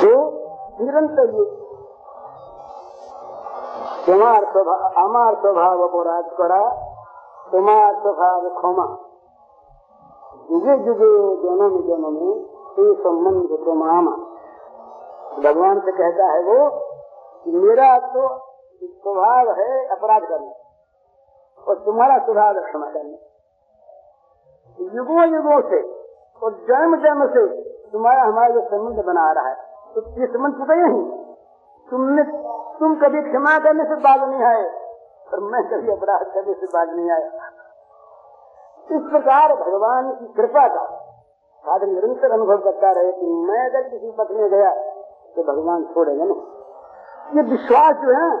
तो निरंतर ये তোমার আমার স্বভাব অপরাধ করা তোমার स्वभाव क्षमा जुगे जुगे जन्म जन्म ये संबंध तुम्हारा भगवान से कहता है वो मेरा तो स्वभाव है अपराध करना और तुम्हारा स्वभाव है क्षमा करना युगों युगों से और जन्म जन्म से तुम्हारा हमारा जो संबंध बना रहा है तो ये संबंध टूटे नहीं। तुमने, तुम कभी क्षमा करने से बाज नहीं आए, और मैं कभी अपराध करने से बाज नहीं आया। इस प्रकार भगवान की कृपा का साधन निरंतर अनुभव करता रहे कि मैं अगर किसी पथ में गया तो भगवान छोड़ेगा नहीं। ये विश्वास जो है,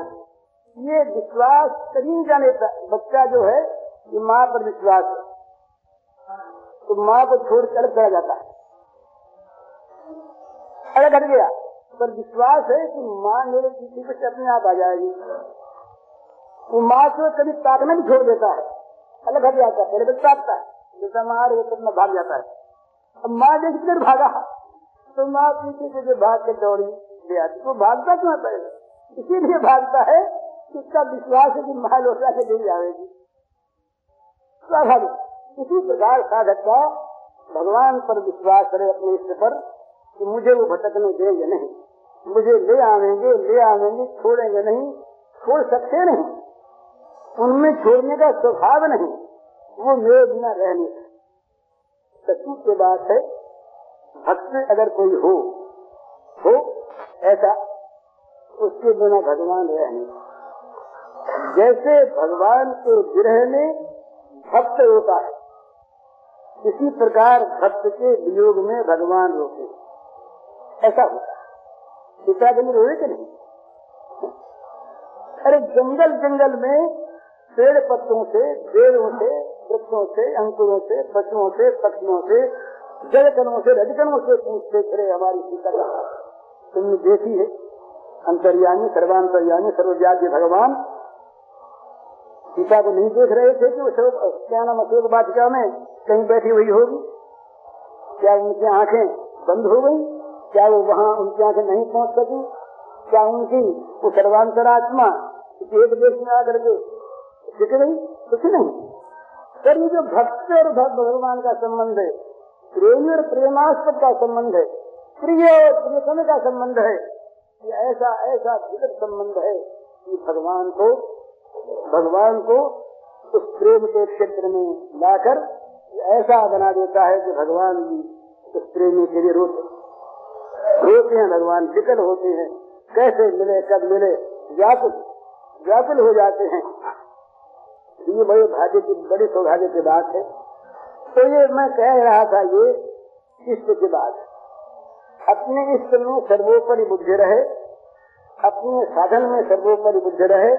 ये विश्वास कहीं जाने बच्चा जो है, ये माँ पर विश्वास है। तो माँ को छोड़ कर चला जाता है। अलग हट गया पर विश्वास है कि माँ मेरे पीछे पे अपने आप आ जाएगी। वो माँ को कभी ताकना भी छोड़ देता है। अलग हट जाता है, पहले बच्चा आता है। जैसा माँ रही तो भाग जाता है। अब माँ देख फिर भागा। तो माँ पीछे से जो भाग के दौड़ी। ले आती। वो भागता क्यों पहले इसीलिए भागता है कि उसका विश्वास है कि माँ लौटा के ले जाएगी। स्वाभाविक। इसी प्रकार साधक का भगवान पर विश्वास करे अपने इष्ट पर। कि मुझे वो भटकने देंगे नहीं। मुझे ले आवेंगे ले आवेंगे, छोड़ेंगे नहीं, छोड़ सकते नहीं। उनमें छोड़ने का स्वभाव नहीं। वो मेरे बिना रह नहीं की बात है, भक्त अगर कोई हो हो, ऐसा, उसके बिना भगवान रह नहीं जैसे भगवान के विरह में भक्त होता है, इसी प्रकार भक्त के वियोग में भगवान रोते ऐसा होता है। के लिए रोए कि नहीं। अरे जंगल जंगल में पेड़ पत्तों से पेड़ों से, वृक्षों से, अंकुरों से, पशुओं से, पक्षियों से जलकणों से रजकणों से पूछते खड़े हमारी सीता का तुमने देखी है? अंतर्यामी, सर्वांतर्यामी सर्वव्याप्य भगवान। सीता को नहीं देख रहे थे कि वो क्या नाम अशोक बाटिका में कहीं बैठी हुई होगी? क्या उनकी आँखें बंद हो गई? क्या वो वहाँ उनकी आँखें नहीं पहुँच सकी? क्या उनकी वो सर्वांतरात्मा एक देश में आकर के दिख गई? कुछ नहीं। पर ये जो भक्त और भक्त भगवान का संबंध है, प्रेमी और प्रेमास्पद का संबंध है, प्रिय और प्रियतम का संबंध है, ये ऐसा ऐसा विगत संबंध है कि भगवान को भगवान को उस प्रेम के क्षेत्र में लाकर ऐसा बना देता है कि भगवान भी उस प्रेमी के लिए रोते रोते हैं भगवान, विकल होते हैं। कैसे मिले, कब मिले? व्याकुल व्याकुल हो जाते हैं। ये बड़े भाग्य की, बड़ी सौभाग्य की बात है। तो ये मैं कह रहा था, ये इष्ट की बात अपने इष्ट में सर्वोपरि बुद्धि रहे, अपने साधन में सर्वोपरि बुद्धि रहे,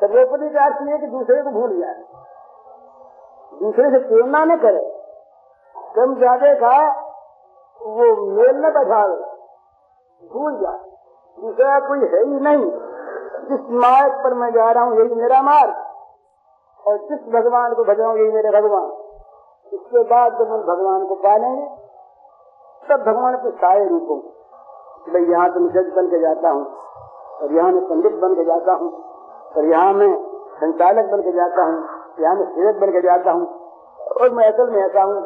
सर्वोपरि का अर्थ ये कि दूसरे को भूल जाए। दूसरे से प्रेरणा न करे। कम ज़्यादा का वो मेल न बैठावे भूल जाए दूसरा कोई है ही नहीं। जिस मार्ग पर मैं जा रहा हूँ, यही मेरा मार्ग। और जिस भगवान को भजाऊं यही मेरे भगवान। इसके बाद जब हम भगवान को पालेंगे, तब भगवान के सारे रूपों भाई यहाँ तो मैं जज बन के जाता हूँ, और यहाँ मैं पंडित बन के जाता हूँ, और यहाँ मैं संचालक बन के जाता हूँ, यहाँ मैं सेवक बन के जाता हूँ, और मैं असल में ऐसा हूँ।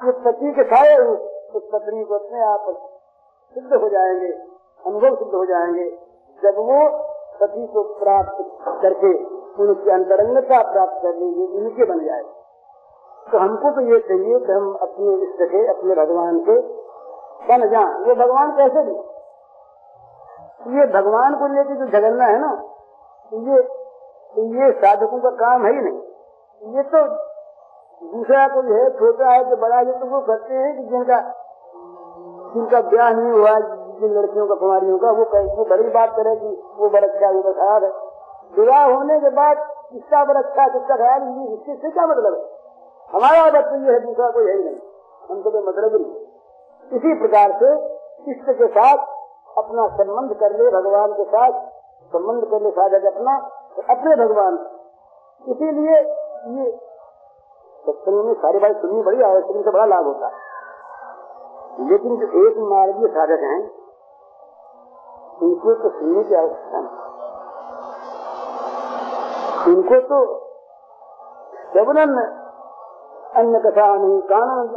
ये पति के सारे रूप। उस पत्नी को अपने आप सिद्ध हो जाएँगे, अनुभव सिद्ध हो जाएँगे। जब वो पति को प्राप्त करके उनकी अंतरंगता प्राप्त कर लेंगे, उनके बन जाए। तो हमको तो ये चाहिए कि हम अपने इष्ट के, अपने भगवान के बन जाए। ये भगवान कैसे भी। ये भगवान को लेकर जो झगड़ना है ना, ये ये साधकों का काम है ही नहीं। ये तो दूसरा कोई है छोटा है कि बड़ा है तो वो करते हैं कि जिनका जिनका ब्याह नहीं हुआ, जिन लड़कियों का, कुमारियों का, वो वो बड़ी बात करे कि वो बड़ा अच्छा खराब है। विवाह होने के बाद किसका बड़ा अच्छा किसका खराब इससे क्या मतलब है? हमारा बच्चा ये है, दूसरा कोई है नहीं। हमको तो मतलब नहीं। इसी प्रकार से इष्ट के साथ अपना संबंध कर ले, भगवान के साथ संबंध कर ले साधक अपना, अपने भगवान। इसीलिए ये सत्संग में सारी बात सुननी बड़ी आवश्यक से बड़ा लाभ होता है। लेकिन जो एक मार्गीय साधक हैं, उनको तो सुनने की आवश्यकता नहीं। उनको तो श्रवणन अन्य कथा नहीं, कानन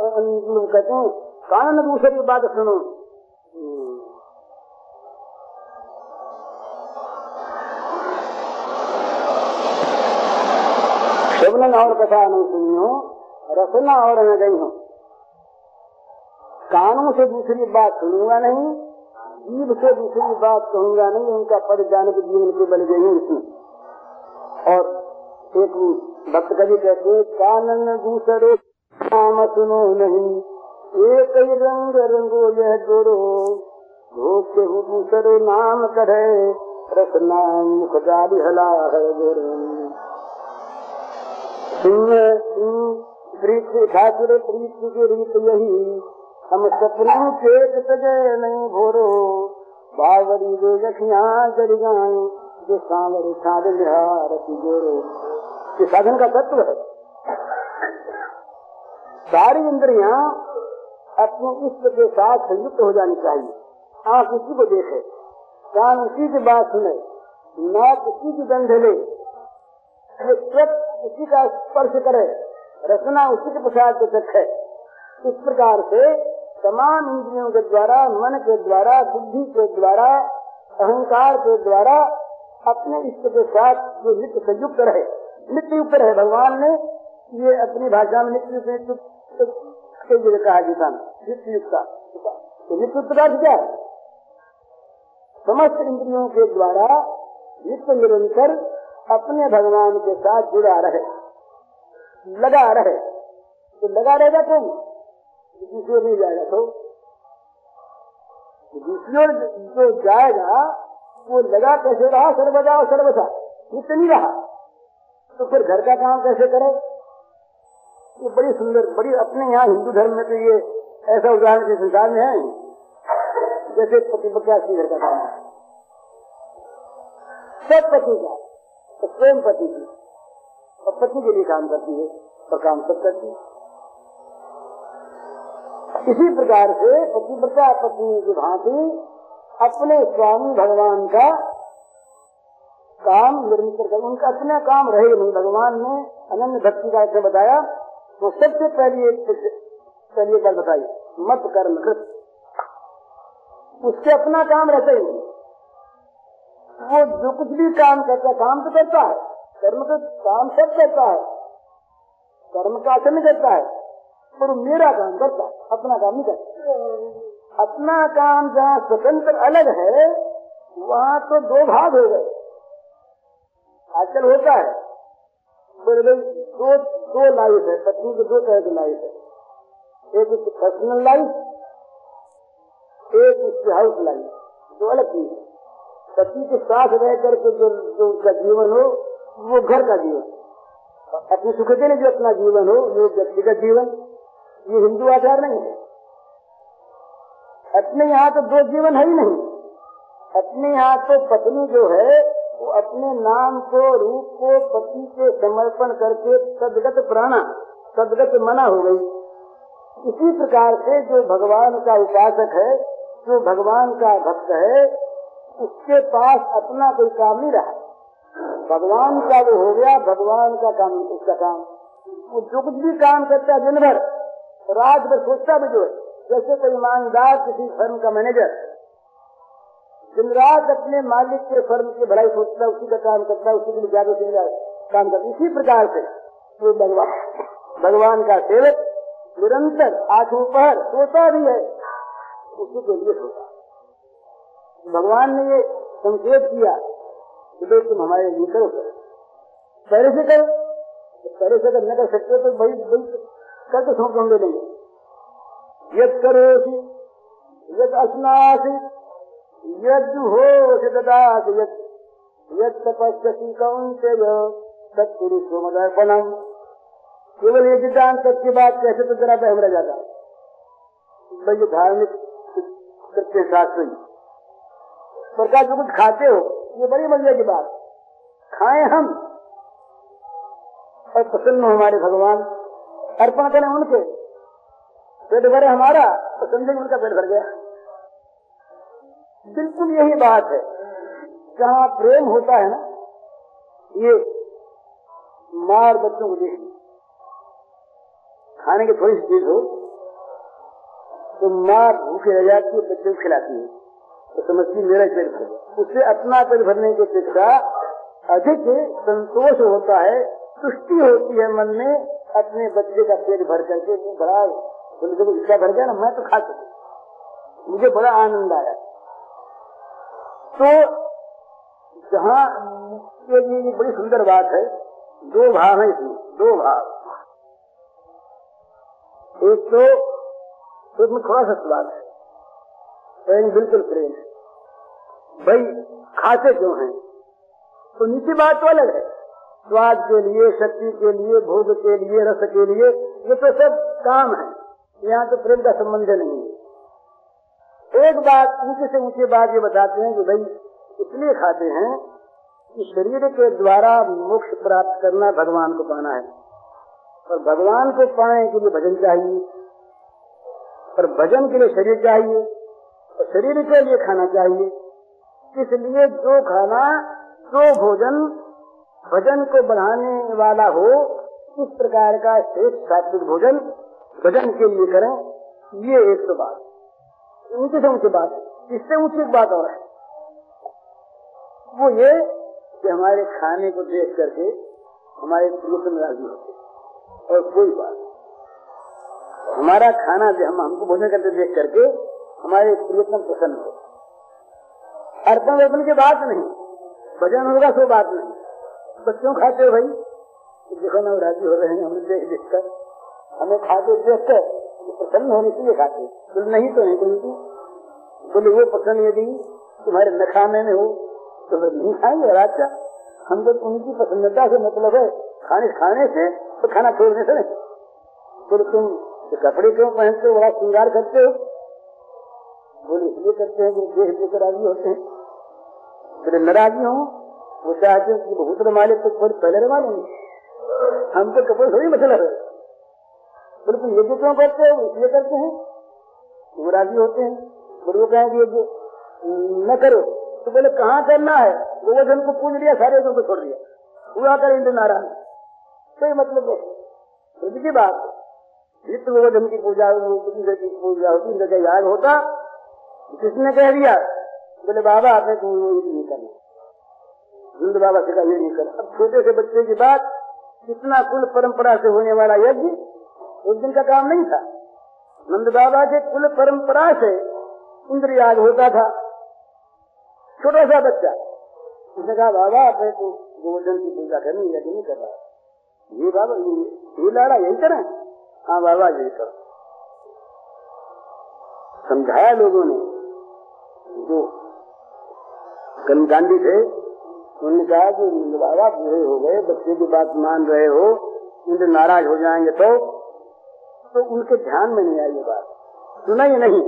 कहते हैं, कानन दूसरी बात सुनो। श्रवणन और कथा नहीं सुनियो रसना और न गई हो। कानों से दूसरी बात सुनूँगा नहीं जीव से दूसरी बात कहूँगा नहीं, उनका पद जान के जीवन के बल गई उसमें और एक भक्त कवि कहते कानन दूसरे नाम सुनो नहीं, एक ही रंग रंगो यह गोरो धोखे दूसरो नाम करे रसना मुख हला है गोरो ठाकुर प्रीति की रीत यही हम चेत सजे नहीं भोरो। बावरी जो जखिया जड़ जाए, जो सांवर छाड़ रति गोरो ये साधन का तत्व है। सारी इंद्रिया अपने इष्ट के साथ संयुक्त हो जानी चाहिए। आँख उसी को देखे। कान उसी की बात सुने, नाक उसी की गंध ले। ये उसी का स्पर्श करे। रचना उसी के प्रसाद को चखे इस प्रकार से तमाम इंद्रियों के द्वारा, मन के द्वारा, बुद्धि के द्वारा, अहंकार के द्वारा अपने इष्ट के साथ जो नित्य संयुक्त रहे। नित्य युक्त रहे। भगवान ने ये अपनी भाषा में नित्य कहा गीता में नित्य युक्त। तो नित्य का क्या समस्त इंद्रियों के द्वारा नित्य निरंतर अपने भगवान के साथ जुड़ा रहे, लगा रहे। तो लगा रहेगा तुम, दूसरी ओर नहीं जाएगा तो। दूसरी ओर जो जाएगा, वो लगा कैसे रहा? सर्वजा और सर्वसा नित्य रहा तो फिर घर का काम कैसे करे? ये बड़ी सुंदर, बड़ी अपने यहाँ हिंदू धर्म में तो ये ऐसा उदाहरण के संसार में है। जैसे पति की घर का काम है। सब पति का। तो स्वयं पति की। और पति के लिए काम करती है और काम सब करती है। इसी प्रकार से पतिव्रता पत्नी की भांति अपने स्वामी भगवान का काम निर्मित कर उनका अपना काम रहे नहीं, भगवान ने अनन्य भक्ति का ऐसे बताया तो सबसे पहली एक पहली बात बताई मत कर्म। कृत उससे अपना काम रहता ही नहीं। वो जो कुछ भी काम करता है, काम तो करता है, कर्म तो काम सब करता है, कर्म का आचरण करता है, पर मेरा काम करता है, अपना काम नहीं करता। अपना काम जहाँ स्वतंत्र अलग है, वहाँ तो दो भाग हो गए। आजकल होता है दो दो लाइफ है, पत्नी की दो तरह की लाइफ है। एक उसकी पर्सनल लाइफ एक उसकी हाउस लाइफ दो अलग चीज़ है। पति के साथ रह करके जो जो उसका जीवन हो, वो घर का जीवन। अपनी सुख के लिए जो अपना जीवन हो, वो व्यक्तिगत जीवन। ये हिंदू आचार नहीं है। अपने यहाँ तो दो जीवन है ही नहीं। अपने यहाँ तो पत्नी जो है, वो अपने नाम को, रूप को, पति के समर्पण करके सदगत प्राणा, सदगत मना हो गई। इसी प्रकार से जो भगवान का उपासक है, जो भगवान का भक्त है उसके पास अपना कोई काम नहीं रहा। भगवान का वो हो गया, भगवान का काम उसका काम। वो जो कुछ भी काम करता है दिन भर रात भर सोचता भी जो है। जैसे कोई ईमानदार किसी फर्म का मैनेजर, दिन रात अपने मालिक के फर्म की भलाई सोचता है, उसी का काम करता है, उसी के लिए ज़्यादा से काम करता इसी प्रकार से वो भगवान भगवान का सेवक निरंतर आठों पहर सोता भी है, उसी के लिए सोता भगवान ने ये संकेत किया कि भाई तुम हमारे लिए करो पहले से करो, पहले से अगर न कर सकते तो भाई भाई करके सौंप हम ले लेंगे यद करोसी यद अस्नासी, यद हो ददात यद यद तपस्यति कौन से सत्पुरुष मदर्पणम केवल ये विद्वान तक की बात कैसे तो जरा बहम रह जाता। भाई ये धार्मिक सत्य शास्त्री सरकार जो कुछ खाते हो, ये बड़ी मज़े की बात। खाए हम। और प्रसन्न हमारे भगवान। अर्पण करें उनके। पेट भरे हमारा तो समझे उनका पेट भर गया। बिल्कुल यही बात है। जहाँ प्रेम होता है ना, ये मार बच्चों को देख। खाने की थोड़ी सी चीज़ हो तो माँ भूखे रह जाती है, बच्चे को खिलाती है। तो समझती मेरा पेट भर उससे अपना पेट भरने की अपेक्षा अधिक संतोष होता है, तुष्टि होती है मन में अपने बच्चे का पेट भर करके बड़ा बोले इसका भर गया ना, मैं तो खा सकती मुझे बड़ा आनंद आया। तो जहाँ ये बड़ी सुंदर बात है, दो भाव है इसमें, दो भाव। एक तो उसमें थोड़ा सा स्वाद है। बिल्कुल प्रेम है। भाई खाते क्यों हैं? तो नीचे बात तो अलग है। स्वाद के लिए, शक्ति के लिए, भोग के लिए, रस के लिए, ये तो सब काम है। यहाँ तो प्रेम का संबंध नहीं है। एक बात ऊँचे से ऊँची बात ये बताते हैं कि भाई इसलिए खाते हैं कि शरीर के द्वारा मोक्ष प्राप्त करना भगवान को पाना है। और भगवान को पाने के लिए भजन चाहिए। और भजन के लिए शरीर चाहिए। और शरीर के लिए खाना चाहिए। इसलिए जो खाना, जो भोजन, भजन को बढ़ाने वाला हो, इस प्रकार का श्रेष्ठ सात्विक भोजन भजन के लिए करें, ये एक तो बात। ऊँची से ऊँची बात इससे ऊँची बात और है। वो ये कि हमारे खाने को देख करके हमारे प्रियतम राज़ी होते और कोई बात हमारा खाना हम हमको भोजन करते देख करके हमारे प्रियतम प्रसन्न हो। अर्पण अर्पण की बात नहीं, भजन होगा सो बात नहीं। बच्चों खाते हो भाई? देखो ना, राज़ी हो रहे हैं हमें देख देख कर। हमें खाते देख कर प्रसन्न होने के लिए खाते बोले, नहीं तो नहीं बोलती बोले, वो प्रसन्न यदि तुम्हारे न खाने में हो तो नहीं खाएँगे, राजा। हम तो उनकी प्रसन्नता से मतलब है, खाने खाने से तो खाना छोड़ने से नहीं। बोले, तुम तो कपड़े क्यों पहनते हो, बड़ा श्रृंगार करते हो? बोले इसलिए करते हैं कि देख देख राज़ी होते हैं। फिर नाराजी हो, वो चाहते हैं बहुत रमाले तो थोड़ी पहले रमा लेंगे। हम तो कपड़े थोड़ी मतलब है। बोले तुम यज्ञ क्यों करते हो इसलिए करते हैं वो राज़ी होते हैं। बोले वो कहेंगे यज्ञ न करो। तो बोले, कहाँ करना है? गोवर्धन को पूज लिया, सारे को छोड़ दिया। हुआ कर इंद्र नारायण कोई मतलब नहीं की बात नित्य गोवर्धन की पूजा इंद्र की पूजा होती इंद्र का याग होता? किसने कह दिया बोले बाबा आपने तो नहीं करना। हिंद बाबा से ये नहीं करना। अब छोटे से बच्चे की बात कितना कुल परंपरा से होने वाला यज्ञ एक दिन का काम नहीं था। नंद बाबा के कुल परंपरा से इंद्र याग होता था। छोटा सा बच्चा उसने कहा बाबा आपने तो गोवर्धन की पूजा करनी यज्ञ नहीं कर रहा ये बाबा ये, ये लाड़ा यही करें? हाँ बाबा यही करो। समझाया लोगों ने। जो गांधी थे, उन्होंने कहा कि बाबा बूढ़े हो गए, बच्चे की बात मान रहे हो, उनसे नाराज़ हो जाएँगे तो तो उनके ध्यान में नहीं आई ये बात। सुना ही नहीं,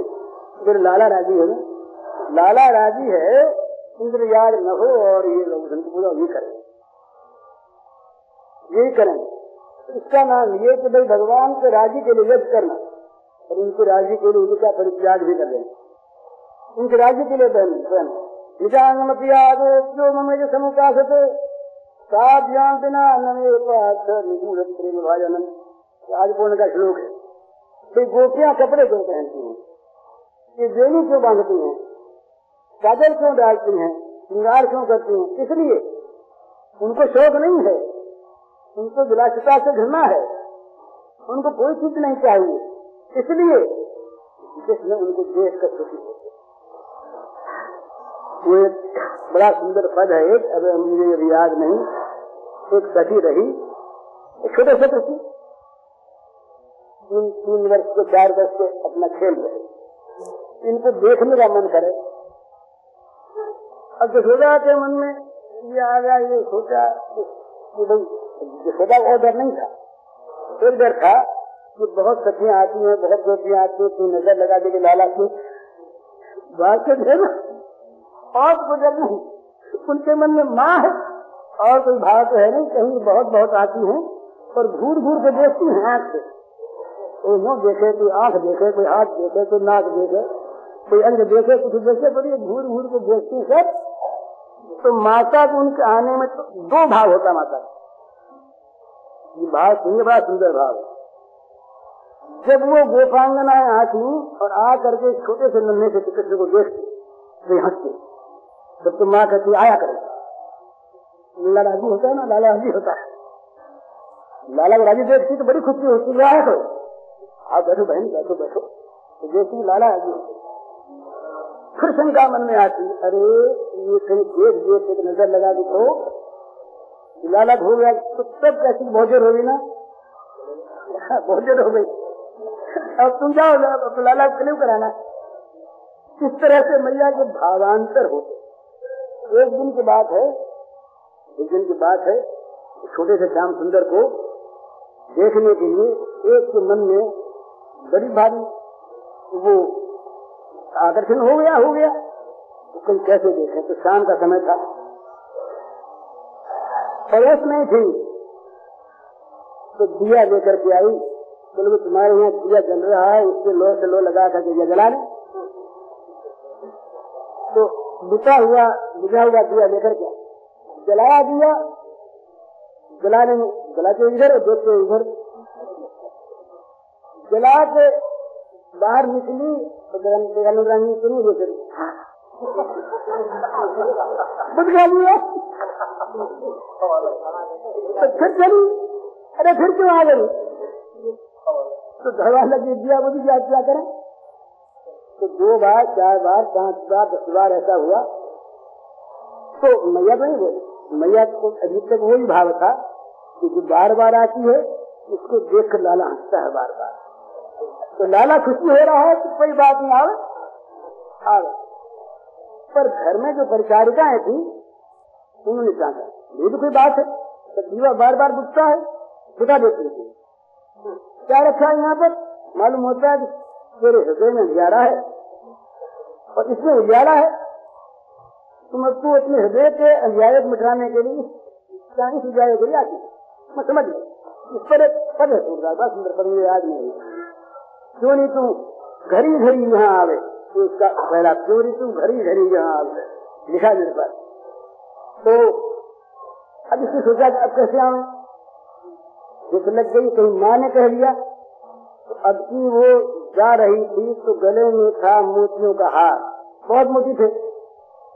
फिर लाला राज़ी है लाला राज़ी है इंद्र याद न हो और ये लोग संत पूजा नहीं करें। यही करें। इसका नाम ये कि भाई भगवान के राज़ी के लिए यज्ञ करना, और उनके राज़ी के लिए उनका परित्याग भी कर देना। उनके राज़ी के लिए बहन निजांगमपियादो ममे जो समुपासते साध्यान बिना नमे पाठ, निगूढ़ प्रेम भाजनम आज का श्लोक है। तो गोपियाँ कपड़े क्यों पहनती हैं? ये वेणी क्यों बांधती हैं? काजल क्यों डालती हैं? श्रृंगार क्यों करती हैं? इसलिए उनको शौक नहीं है। उनको विलासिता से घृणा है। उनको कोई चीज़ नहीं चाहिए। इसलिए जिसमें उनको देख कर खुशी होती वो बड़ा सुंदर पद है एक अब मुझे अभी याद नहीं, एक सखी रही एक छोटे छोटे सी तीन तीन वर्ष के चार वर्ष के अपना खेल रहे। इनको देखने का मन करे। अब यशोदा के मन में ये आ गया, ये सोचा कि भाई यशोदा का डर नहीं था। एक डर था कि बहुत सखियाँ आती हैं, बहुत गोपियाँ आती हैं तू नज़र लगा देगी लाला की, बात ना और गुजर नहीं उनके मन में माँ है। और कोई भाव तो है नहीं, कहीं बहुत बहुत आती है और घूर घूर के देखती है आँख से। कोई मुँह देखे, कोई आँख देखे, कोई हाथ देखे, कोई नाक देखे, कोई अंग देखे, कुछ देखे बड़ी घूर घूर के देखती सब। तो माता को उनके आने में तो दो भाव होता माता ये भाव सुनिए बड़ा सुंदर भाव है। जब वो गोपांगनाएँ आती और आ करके छोटे से नन्हे से कृष्ण को देखते हँसते तब तो माँ कहती आया करे लाला राज़ी होता है ना लाला राज़ी होता है। लाला को राज़ी देखती तो बड़ी खुशी होती है आया करो आप बैठो बहन, बैठो बैठो। तो देखती लाला होती। फिर शंका मन में आती, अरे, ये कहीं देख देख एक नज़र लगा दी तो। लाला हो गया तो तब कैसी देर होगी ना? देर हो गई। अब तुम जाओ तो लाला क्यों कराना? इस तरह से मैया के भावांतर होते। एक दिन की बात है, एक दिन की बात है, छोटे से श्याम सुंदर को देखने के लिए एक के मन में बड़ी भारी वो आकर्षण हो गया हो गया। तो कहीं कैसे देखे? तो शाम का समय था। पड़ोस नहीं थी। तो दिया लेकर के आई। बोले तुम्हारे यहाँ दिया जल रहा है उससे लो से लो लगा करके दिया जला तो बुता हुआ बुझा हुआ दिया लेकर के। जलाया दिया जलाने में जलाते इधर देखते इधर। जला के बाहर निकली तो शुरू हो करी बुझ गया तो फिर चली। अरे फिर क्यों आ गई? तो घर वाला दिया भी क्या क्या करें। तो दो बार, चार बार, पाँच बार, दस बार ऐसा हुआ तो मैया नहीं बोली मैया को अभी तक वही भाव था कि जो बार बार आती है, उसको देख कर लाला हंसता है बार बार। तो लाला खुशी हो रहा है तो कोई बात नहीं आवे आवे। पर घर में जो परिचारिकाएँ थी, उन्होंने चाहा ये तो कोई बात है तो दीवा बार बार बुझता है बुझा देती थी क्या रखा है यहाँ पर? मालूम होता है कि तेरे हृदय में उजाला है। और इसमें उजाला है। तुम तू अपने हृदय के अंधियारे मिटाने के लिए इस उजाले के लिए आती मैं समझ इस पर एक पद है सूरदास सुंदर पद मुझे याद नहीं क्यों नहीं तू घड़ी घड़ी यहाँ आवे? तो उसका पहला, क्यों नहीं तू घड़ी घड़ी यहाँ आवे? लिखा मेरे पास। तो अब इसने सोचा अब कैसे आवे भूख लग गई, कहीं माँ ने कह दिया तो अब की वो जा रही थी तो गले में था मोतियों का हार। बहुत मोती थे।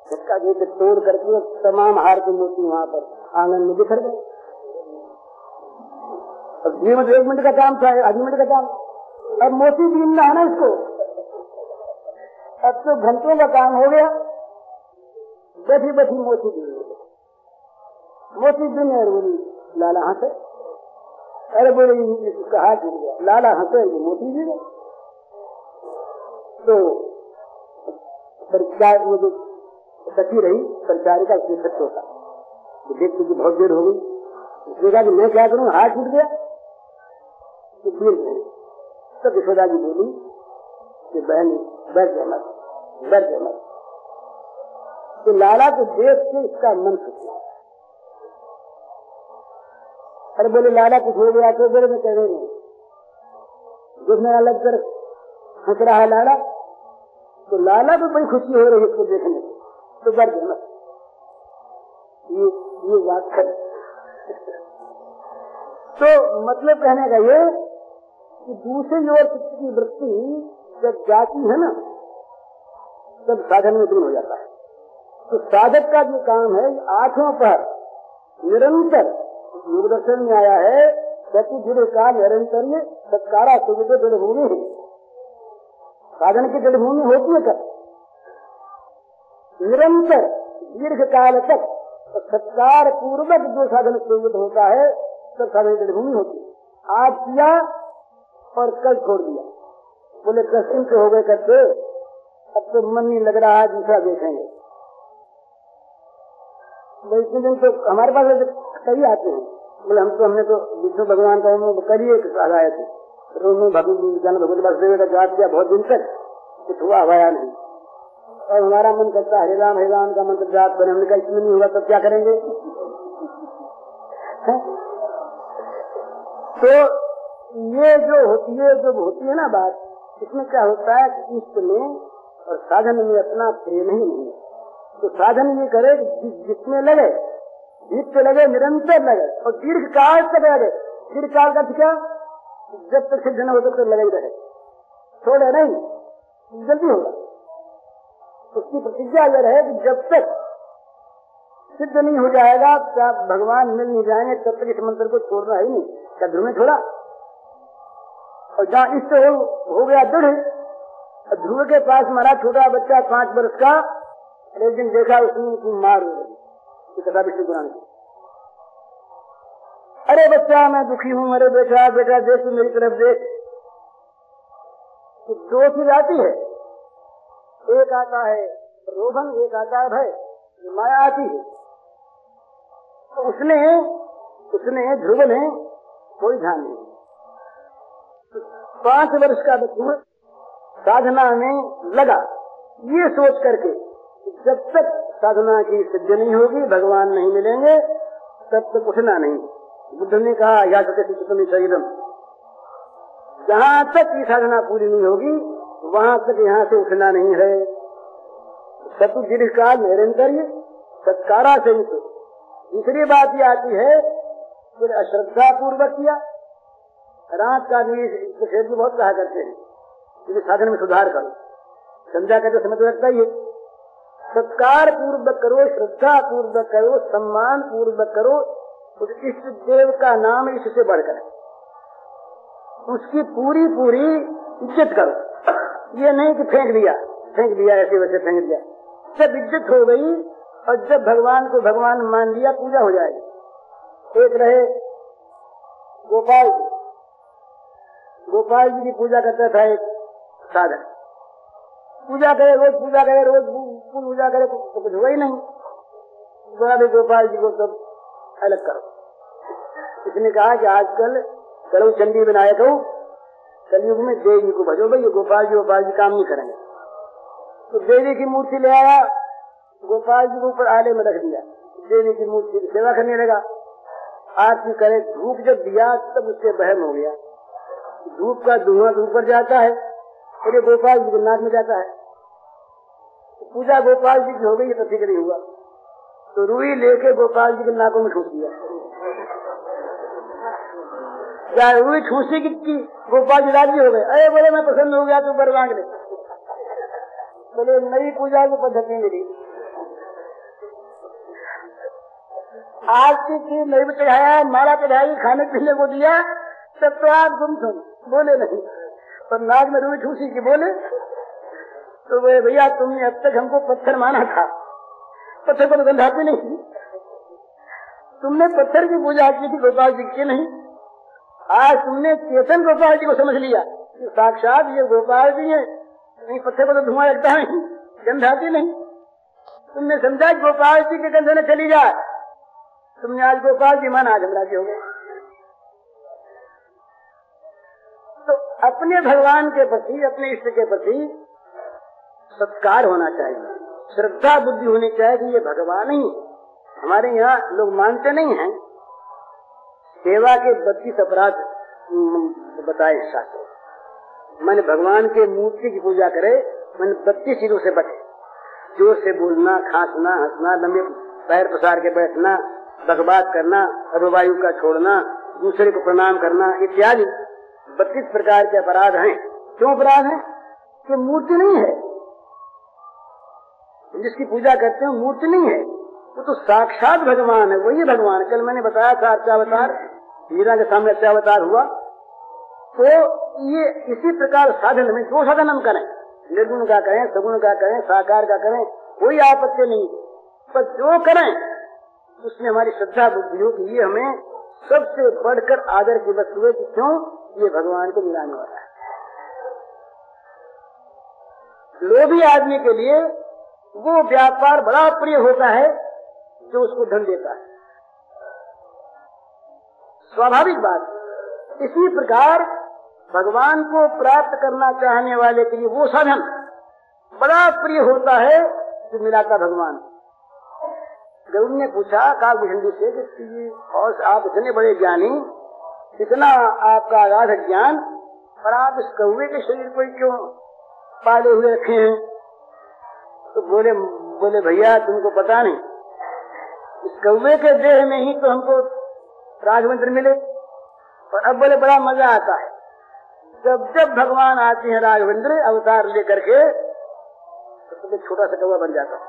उसका गेट तोड़ करके तमाम हार के मोती वहाँ पर आँगन में बिखर गए। अब एक मिनट का काम था आधी मिनट का काम। अब मोती बीनना है ना इसको। अब तो घंटों का काम हो गया। बैठी बैठी मोती बीन मोती बीन और बोली, लाला हाथ अरे बोले कहा लाला हंसे ये मोती जी तो परिचार वो जो सची रही परिचारिका इसमें सत्य होता। तो देख तुझे बहुत देर हो गई। उसने कहा कि मैं क्या करूँ? हाथ जुट गया। तो गिर गए तब यशोदा जी बोली कि बहन मत, बैठ जाए मत। तो लाला को देख के इसका मन सुख अरे बोले, लाला कुछ हो गया तो बोले, मैं कह रही नहीं देखने अलग कर हंस रहा है लाला। तो लाला भी बड़ी खुशी हो रही है इसको देखने तो गया ये ये बात कर तो मतलब कहने का ये कि दूसरी ओर चित्त की वृत्ति जब जाती है ना, तब साधन में दूर हो जाता है। तो साधक का जो काम है आठों पर निरंतर योग में आया है जुड़े का निरंतर सत्कारा सुविध जड़भूमि है। साधन की जलभूमि होती है कब? निरंतर दीर्घ काल तक सत्कार पूर्वक जो साधन सुविध होता है, सब साधन जड़भूमि होती है। आज किया और कल छोड़ दिया। बोले कस्म से हो गए करते अब तो मन नहीं लग रहा है दूसरा देखेंगे। इतने दिन तो हमारे पास कई आते हैं। बोले, हम तो हमने तो विष्णु भगवान का एक आए थे। भगवान भगवत वासुदेव का जवाब दिया, बहुत दिन तक। कुछ हुआ हुआ नहीं? और हमारा मन करता हरे राम हरे राम, का मंत्र जाप बने हमने कहा इसमें नहीं हुआ तो क्या करेंगे? तो ये जो होती है जो होती है ना बात, इसमें क्या होता है कि इष्ट में और साधन में अपना प्रेम ही नहीं तो साधन ये करे जिसमें लगे नित्य लगे, निरंतर लगे, और दीर्घ काल तक लगे। दीर्घ काल का क्या? जब तक सिद्ध न हो तब तक लगे रहे। छोड़े नहीं जल्दी होगा। उसकी प्रतिज्ञा यह रहे कि जब तक सिद्ध नहीं हो जाएगा क्या भगवान मिल नहीं जाएँगे तब तक इस मंत्र को छोड़ना ही नहीं। क्या ध्रुव छोड़ा। और जहाँ इष्ट हो, हो गया दृढ़। ध्रुव के पास मारा छोटा बच्चा पाँच वर्ष का एक दिन देखा उसने मार हो गई। कथा विष्णु पुराण की। अरे बच्चा, मैं दुखी हूँ अरे बेटा बेटा, देख, तू मेरी तरफ़ देख। तो दो चीज़ आती है। एक आता है रोहन, एक आता है भय माया आती है। तो उसने उसने, ध्रुव ने कोई ध्यान नहीं पाँच वर्ष का बच्चा साधना में लगा। ये सोच करके जब तक साधना की सिद्धि नहीं होगी, भगवान नहीं मिलेंगे, तब तक उठना नहीं। बुद्ध ने कहा, या सत्य शरीरम जहाँ तक ये साधना पूरी नहीं होगी, वहाँ तक यहाँ से उठना नहीं है। सतु दीर्घ काल निरंतर सत्कारा से दूसरी बात ये आती है, फिर अश्रद्धा पूर्वक किया। रात का भी क्षेत्र बहुत कहा करते हैं क्योंकि साधन में सुधार करो। संध्या का जो समय तो लगता ही है। सत्कार पूर्वक करो श्रद्धा पूर्वक करो सम्मान पूर्वक करो उस इष्ट देव का नाम इससे बढ़कर उसकी पूरी पूरी इज़्ज़त करो। ये नहीं कि फेंक दिया। फेंक दिया, ऐसे वैसे फेंक दिया। जब इज़्ज़त हो गई और जब भगवान को भगवान मान लिया, पूजा हो जाएगी। एक रहे गोपाल जी। गोपाल जी की पूजा करता था एक साधन पूजा करे, रोज पूजा करे, रोज पूजा करे तो कुछ हुआ ही नहीं। भी गोपाल जी को सब अलग करो। इसने कहा कि आजकल करो चंडी विनायक हो कलयुग में देवी को भजो, भाई गोपाल जी गोपाल जी काम नहीं करेंगे। तो देवी की मूर्ति ले आया, गोपाल जी को ऊपर आले में रख दिया। देवी की मूर्ति की सेवा करने लगा। आरती करे, धूप जब दिया, तब उससे बहम हो गया। धूप का धुआँ धूप पर जाता है, और ये गोपाल जी को नाक में जाता है। पूजा गोपाल जी की हो गई तो ठीक नहीं हुआ। तो रुई लेके गोपाल जी के नाकों में ठूस दिया। क्या रुई ठूसी की गोपाल जी राज़ी हो गए। अरे बोले, मैं पसंद हो गया, तू बर मांग ले बोले नई पूजा की पद्धति मिली। आज की चीज़ नहीं चढ़ाया माला चढ़ाई, खाने पीने को दिया, तब तो आप गुम सुन बोले नहीं। पर नाग में रुई ठूसी की बोले तो वे भैया, तुमने अब तक हमको पत्थर माना था। पत्थर पर गंध आती नहीं। तुमने पत्थर की पूजा की थी, गोपाल जी, की नहीं? आज तुमने चेतन गोपाल जी को समझ लिया कि साक्षात ये गोपाल जी है। नहीं, पत्थर पर तो धुआँ लगता नहीं, गंध आती नहीं। तुमने समझा गोपाल जी के गंध न चली जाए तुमने आज गोपाल जी मान, आज राज़ी हो गए तो अपने भगवान के प्रति, अपने इष्ट के प्रति सत्कार होना चाहिए। श्रद्धा बुद्धि होनी चाहिए कि ये भगवान ही हमारे यहाँ लोग मानते नहीं हैं। सेवा के बत्तीस अपराध बताए शास्त्र। मैंने भगवान के मूर्ति की पूजा करे, मैंने बत्तीस चीज़ों से बचे। ज़ोर से बोलना, खांसना, हंसना, लंबे पैर पसार के बैठना बकबाद करना अधवायु का छोड़ना, दूसरे को प्रणाम करना, इत्यादि। बत्तीस प्रकार के अपराध हैं। क्यों अपराध हैं? कि मूर्ति नहीं है। जिसकी पूजा करते हैं, मूर्ति नहीं है। वो तो साक्षात भगवान है, वही भगवान। कल मैंने बताया था अत्यावतार मीरा के सामने अत्यावतार हुआ। तो ये इसी प्रकार साधन में जो साधन हम करें। निर्गुण का करें, सगुण का करें, साकार का करें, कोई आपत्ति नहीं। पर जो करें, उसमें हमारी श्रद्धा, बुद्धि हो कि ये हमें सबसे बढ़कर आदर की वस्तु है क्यों? ये भगवान को मिलाने वाला है। लोभी आदमी के लिए वो व्यापार बड़ा प्रिय होता है जो उसको धन देता है। स्वाभाविक बात, इसी प्रकार भगवान को प्राप्त करना चाहने वाले के लिए वो साधन बड़ा प्रिय होता है जो मिलाता भगवान गरुड़ ने पूछा काल भूषण से कि और आप इतने बड़े ज्ञानी, इतना आपका आगाध ज्ञान, और आप इस कौए के शरीर को क्यों पाले हुए रखे हैं? बोले बोले, भैया, तुमको पता नहीं। इस कौए के देह में ही तो हमको राघवेंद्र मिले। और अब बोले, बड़ा मज़ा आता है। जब जब भगवान आते हैं राघवेंद्र अवतार लेकर के तो छोटा सा कौआ बन जाता हूँ।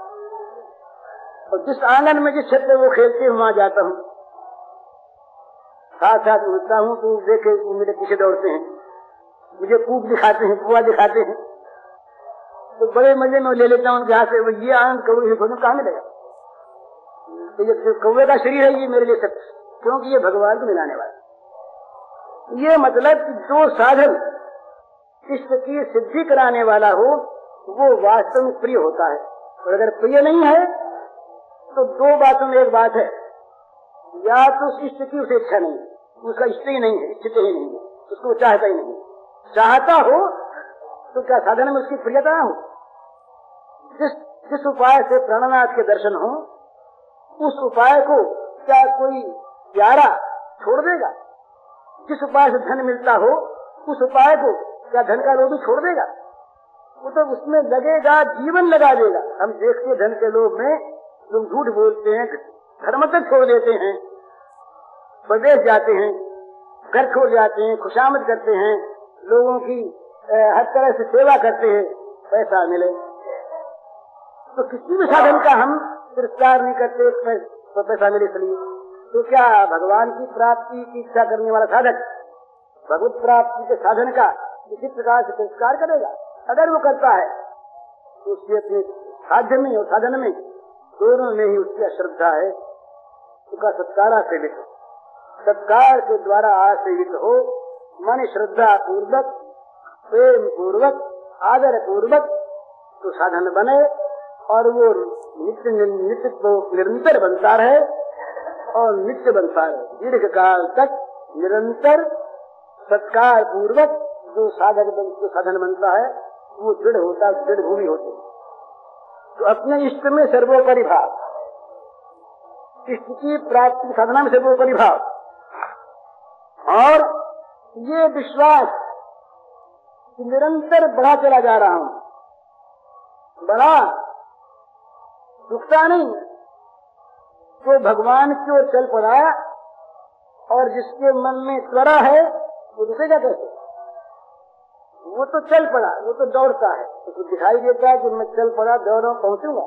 और जिस आँगन में जिस क्षेत्र में वो खेलते हैं, वहाँ जाता हूँ। साथ साथ उठता हूँ तो देखे मेरे पीछे दौड़ते हैं। मुझे कूप दिखाते हैं कुआ दिखाते हैं। तो बड़े मज़े में ले लेता हूँ, जहाँ से ये आनंद कौए कहाँ मिलेगा। तो ये कौए का शरीर है, ये मेरे लिए सत्य क्योंकि ये भगवान को मिलाने वाला ये मतलब कि जो साधन इष्ट की सिद्धि कराने वाला हो, वो वास्तव में प्रिय होता है। और अगर प्रिय नहीं है तो दो बातों में एक बात है। या तो उस इष्ट की उसे इच्छा नहीं उसका इष्ट ही नहीं है इच्छित ही नहीं है, उसको चाहता ही नहीं चाहता हो तो क्या साधन में उसकी प्रियता हो? जिस जिस उपाय से प्राणनाथ के दर्शन हो, उस उपाय को क्या कोई प्यारा छोड़ देगा? जिस उपाय से धन मिलता हो, उस उपाय को क्या धन का लोभ छोड़ देगा? वो तो उसमें लगेगा, जीवन लगा देगा। हम देखते धन के लोभ में लोग झूठ बोलते हैं, धर्म तक छोड़ देते हैं। प्रदेश जाते हैं, घर छोड़ जाते हैं, खुशामद करते हैं, लोगों की हर तरह से सेवा करते हैं, पैसा मिले। तो किसी भी साधन का हम तिरस्कार नहीं करते तो पैसा मिले इसलिए। तो क्या भगवान की प्राप्ति की इच्छा करने वाला साधक भगवत प्राप्ति के साधन का किसी प्रकार से तिरस्कार करेगा? अगर वो करता है तो उसके अपने साध्य में और साधन में दोनों में ही उसकी अश्रद्धा है, उसका सत्कार सेवित हो। सत्कार के द्वारा आसेवित हो, मन श्रद्धा पूर्वक प्रेम पूर्वक आदर पूर्वक तो साधन बने और वो नित्य नित्य तो निरंतर बनता रहे और नित्य बनता रहे। दीर्घ काल तक निरंतर सत्कार पूर्वक जो साधन बन, जो साधन बनता है वो दृढ़ होता दृढ़ भूमि होती तो अपने इष्ट में सर्वोपरि भाव। इष्ट की प्राप्ति साधना में सर्वोपरि भाव। और ये विश्वास निरंतर बढ़ा चला जा रहा हूँ बड़ा रुकता नहीं तो भगवान की ओर चल पड़ा और जिसके मन में त्वरा है, वो रुकेगा कैसे वो तो चल पड़ा, वो तो दौड़ता है। उसको तो दिखाई देता है कि मैं चल पड़ा, दौड़, पहुंचूँगा।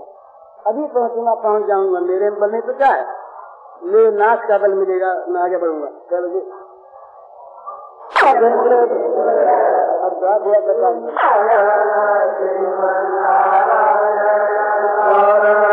अभी पहुंचूँगा, पहुँच जाऊँगा। मेरे बल नहीं तो क्या है? मेरे नाच का बल मिलेगा, मैं आगे बढ़ूँगा। क्या बजे अब